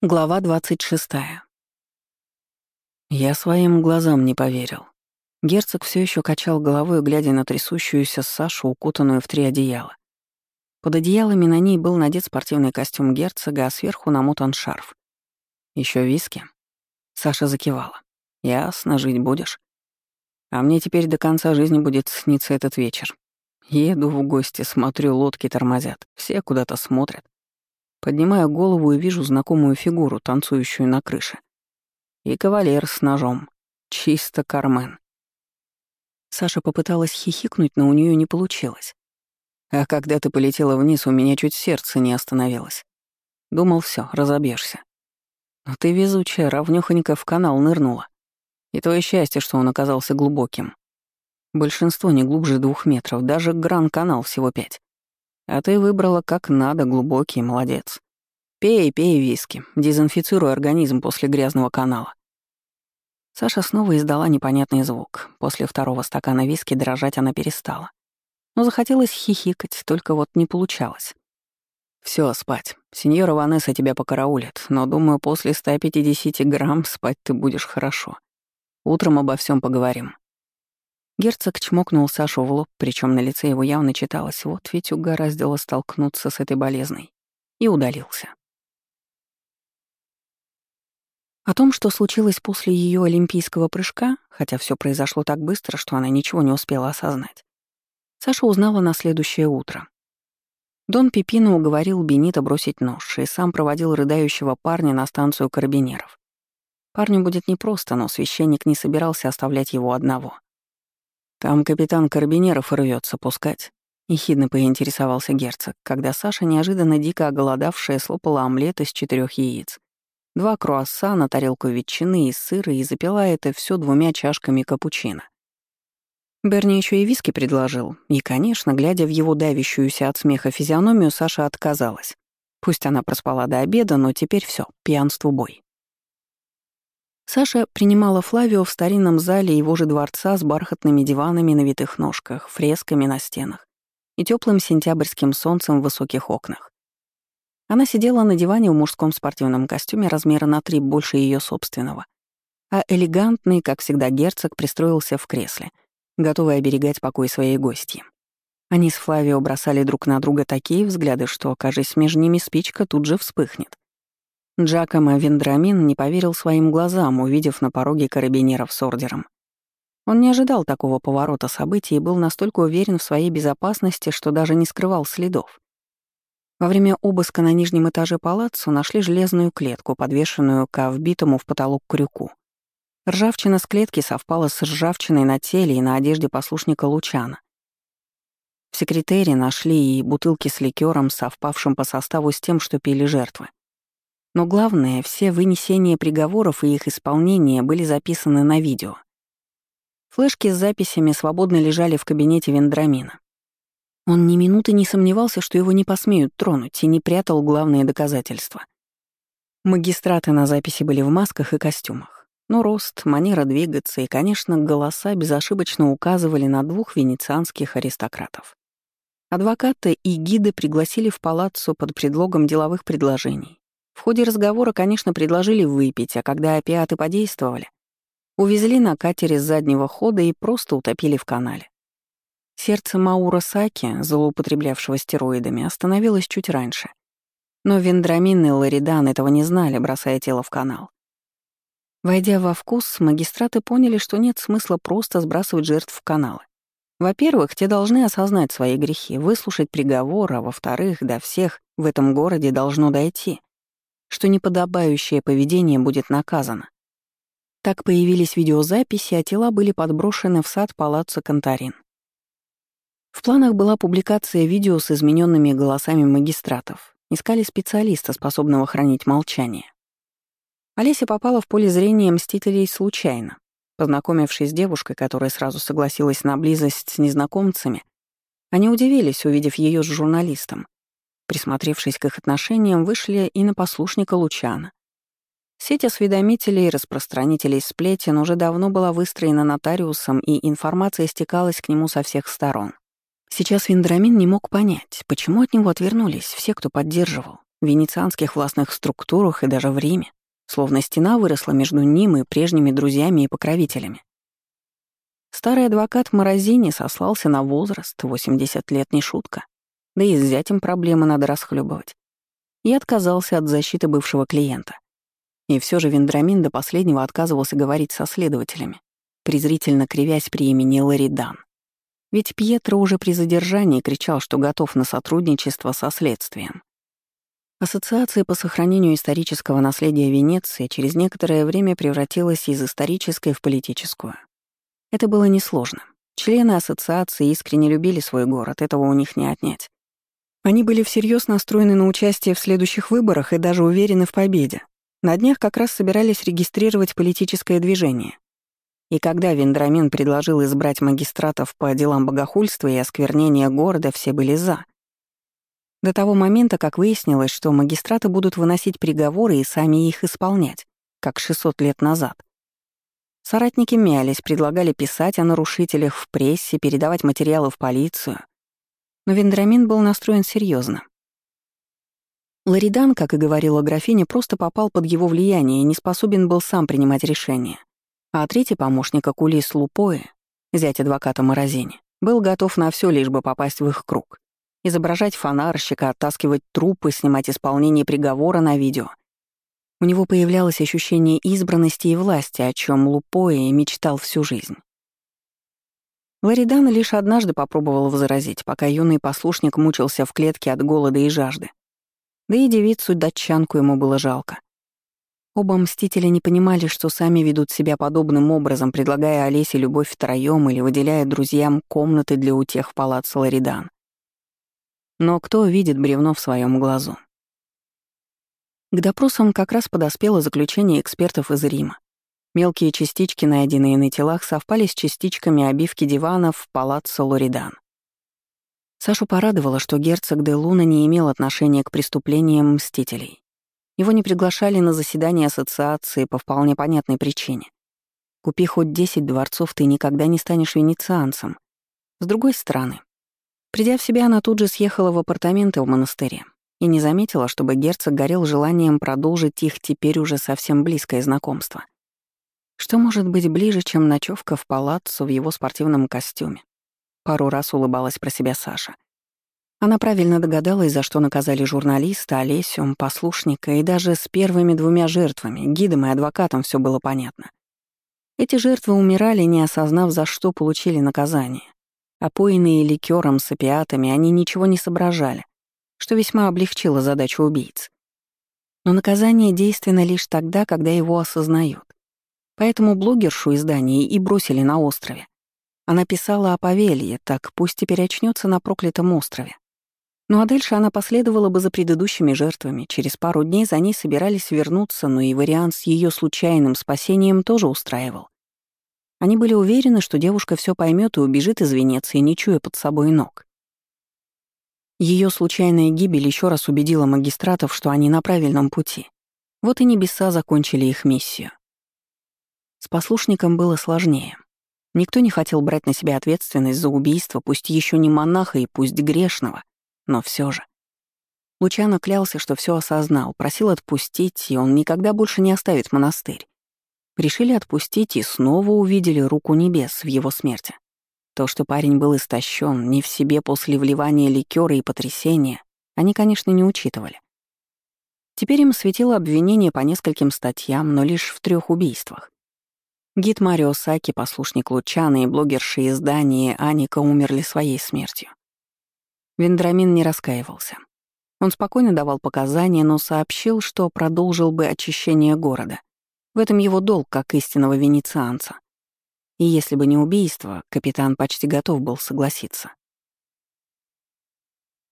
Глава 26. Я своим глазам не поверил. Герцог все еще качал головой, глядя на трясущуюся Сашу, укутанную в три одеяла. Под одеялами на ней был надет спортивный костюм герцога, а сверху намотан шарф. Еще виски? Саша закивала. «Ясно, жить будешь. А мне теперь до конца жизни будет сниться этот вечер. Еду в гости, смотрю, лодки тормозят, все куда-то смотрят. Поднимаю голову и вижу знакомую фигуру, танцующую на крыше. И кавалер с ножом. Чисто Кармен. Саша попыталась хихикнуть, но у нее не получилось. А когда ты полетела вниз, у меня чуть сердце не остановилось. Думал, все, разобьешься. Но ты везучая, равнёхонько в канал нырнула. И твое счастье, что он оказался глубоким. Большинство не глубже двух метров, даже Гран-канал всего пять. А ты выбрала как надо, глубокий, молодец. Пей, пей виски, дезинфицируй организм после грязного канала. Саша снова издала непонятный звук. После второго стакана виски дрожать она перестала. Но захотелось хихикать, только вот не получалось. Все, спать. Сеньора Ванесса тебя покараулит, но, думаю, после 150 грамм спать ты будешь хорошо. Утром обо всем поговорим. Герцог чмокнул Сашу в лоб, причем на лице его явно читалось «вот ведь угораздило столкнуться с этой болезной», и удалился. О том, что случилось после ее олимпийского прыжка, хотя все произошло так быстро, что она ничего не успела осознать, Саша узнала на следующее утро. Дон Пипино уговорил Бенита бросить нож и сам проводил рыдающего парня на станцию карабинеров. Парню будет непросто, но священник не собирался оставлять его одного — «Там капитан Карабинеров рвется пускать», — ехидно поинтересовался герцог, когда Саша, неожиданно дико оголодавшая, слопала омлет из четырех яиц, два круассана, тарелку ветчины и сыра и запила это все двумя чашками капучино. Берни еще и виски предложил, и, конечно, глядя в его давящуюся от смеха физиономию, Саша отказалась. Пусть она проспала до обеда, но теперь все, пьянству бой. Саша принимала Флавио в старинном зале его же дворца с бархатными диванами на витых ножках, фресками на стенах и теплым сентябрьским солнцем в высоких окнах. Она сидела на диване в мужском спортивном костюме размера на три больше ее собственного, а элегантный, как всегда, герцог пристроился в кресле, готовый оберегать покой своей гости. Они с Флавио бросали друг на друга такие взгляды, что, кажется, между ними спичка тут же вспыхнет. Джакомо Вендрамин не поверил своим глазам, увидев на пороге карабинеров с ордером. Он не ожидал такого поворота событий и был настолько уверен в своей безопасности, что даже не скрывал следов. Во время обыска на нижнем этаже палаццо нашли железную клетку, подвешенную к вбитому в потолок крюку. Ржавчина с клетки совпала с ржавчиной на теле и на одежде послушника Лучана. В секретере нашли и бутылки с ликером, совпавшим по составу с тем, что пили жертвы. Но главное, все вынесения приговоров и их исполнение были записаны на видео. Флешки с записями свободно лежали в кабинете Вендрамина. Он ни минуты не сомневался, что его не посмеют тронуть, и не прятал главные доказательства. Магистраты на записи были в масках и костюмах. Но рост, манера двигаться и, конечно, голоса безошибочно указывали на двух венецианских аристократов. Адвоката и гиды пригласили в палаццо под предлогом деловых предложений. В ходе разговора, конечно, предложили выпить, а когда опиаты подействовали, увезли на катере с заднего хода и просто утопили в канале. Сердце Маура Саки, злоупотреблявшего стероидами, остановилось чуть раньше. Но Вендрамин и Ларидан этого не знали, бросая тело в канал. Войдя во вкус, магистраты поняли, что нет смысла просто сбрасывать жертв в каналы. Во-первых, те должны осознать свои грехи, выслушать приговор, а во-вторых, до всех в этом городе должно дойти, что неподобающее поведение будет наказано. Так появились видеозаписи, а тела были подброшены в сад палаццо Конторин. В планах была публикация видео с измененными голосами магистратов. Искали специалиста, способного хранить молчание. Олеся попала в поле зрения мстителей случайно. Познакомившись с девушкой, которая сразу согласилась на близость с незнакомцами, они удивились, увидев ее с журналистом. Присмотревшись к их отношениям, вышли и на послушника Лучана. Сеть осведомителей и распространителей сплетен уже давно была выстроена нотариусом, и информация стекалась к нему со всех сторон. Сейчас Вендрамин не мог понять, почему от него отвернулись все, кто поддерживал, в венецианских властных структурах и даже в Риме, словно стена выросла между ним и прежними друзьями и покровителями. Старый адвокат Морозини сослался на возраст, 80 лет не шутка. Да и с зятем проблемы надо расхлебывать. И отказался от защиты бывшего клиента. И все же Вендрамин до последнего отказывался говорить со следователями, презрительно кривясь при имени Ларидан. Ведь Пьетро уже при задержании кричал, что готов на сотрудничество со следствием. Ассоциация по сохранению исторического наследия Венеции через некоторое время превратилась из исторической в политическую. Это было несложно. Члены ассоциации искренне любили свой город, этого у них не отнять. Они были всерьез настроены на участие в следующих выборах и даже уверены в победе. На днях как раз собирались регистрировать политическое движение. И когда Вендрамин предложил избрать магистратов по делам богохульства и осквернения города, все были «за». До того момента, как выяснилось, что магистраты будут выносить приговоры и сами их исполнять, как 600 лет назад. Соратники мялись, предлагали писать о нарушителях в прессе, передавать материалы в полицию. Но Вендрамин был настроен серьезно. Ларидан, как и говорила графиня, просто попал под его влияние и не способен был сам принимать решения. А третий помощник Акулис Лупои, зять адвоката Морозини, был готов на все, лишь бы попасть в их круг. Изображать фонарщика, оттаскивать трупы, снимать исполнение приговора на видео. У него появлялось ощущение избранности и власти, о чем Лупои мечтал всю жизнь. Ларидан лишь однажды попробовал возразить, пока юный послушник мучился в клетке от голода и жажды. Да и девицу-датчанку ему было жалко. Оба мстителя не понимали, что сами ведут себя подобным образом, предлагая Олесе любовь втроём или выделяя друзьям комнаты для утех в палаццо Ларидан. Но кто видит бревно в своем глазу? К допросам как раз подоспело заключение экспертов из Рима. Мелкие частички, найденные на телах, совпали с частичками обивки диванов в палаццо Лоридан. Сашу порадовало, что герцог де Луна не имел отношения к преступлениям мстителей. Его не приглашали на заседание ассоциации по вполне понятной причине. Купи хоть 10 дворцов, ты никогда не станешь венецианцем. С другой стороны, придя в себя, она тут же съехала в апартаменты в монастыре, и не заметила, чтобы герцог горел желанием продолжить их теперь уже совсем близкое знакомство. Что может быть ближе, чем ночевка в палаццо в его спортивном костюме? Пару раз улыбалась про себя Саша. Она правильно догадалась, за что наказали журналиста, Олесю, послушника, и даже с первыми двумя жертвами, гидом и адвокатом, все было понятно. Эти жертвы умирали, не осознав, за что получили наказание. Опоенные ликером с опиатами, они ничего не соображали, что весьма облегчило задачу убийц. Но наказание действенно лишь тогда, когда его осознают. Поэтому блогершу издания и бросили на острове. Она писала о Павелье, так пусть теперь очнется на проклятом острове. Ну а дальше она последовала бы за предыдущими жертвами. Через пару дней за ней собирались вернуться, но и вариант с ее случайным спасением тоже устраивал. Они были уверены, что девушка все поймет и убежит из Венеции, не чуя под собой ног. Ее случайная гибель еще раз убедила магистратов, что они на правильном пути. Вот и небеса закончили их миссию. С послушником было сложнее. Никто не хотел брать на себя ответственность за убийство, пусть еще не монаха и пусть грешного, но все же. Лучано клялся, что все осознал, просил отпустить, и он никогда больше не оставит монастырь. Решили отпустить и снова увидели руку небес в его смерти. То, что парень был истощен, не в себе после вливания ликера и потрясения, они, конечно, не учитывали. Теперь им светило обвинение по нескольким статьям, но лишь в трех убийствах. Гид Марио Саки, послушник Лучана и блогерши издания Аника умерли своей смертью. Вендрамин не раскаивался. Он спокойно давал показания, но сообщил, что продолжил бы очищение города. В этом его долг как истинного венецианца. И если бы не убийство, капитан почти готов был согласиться.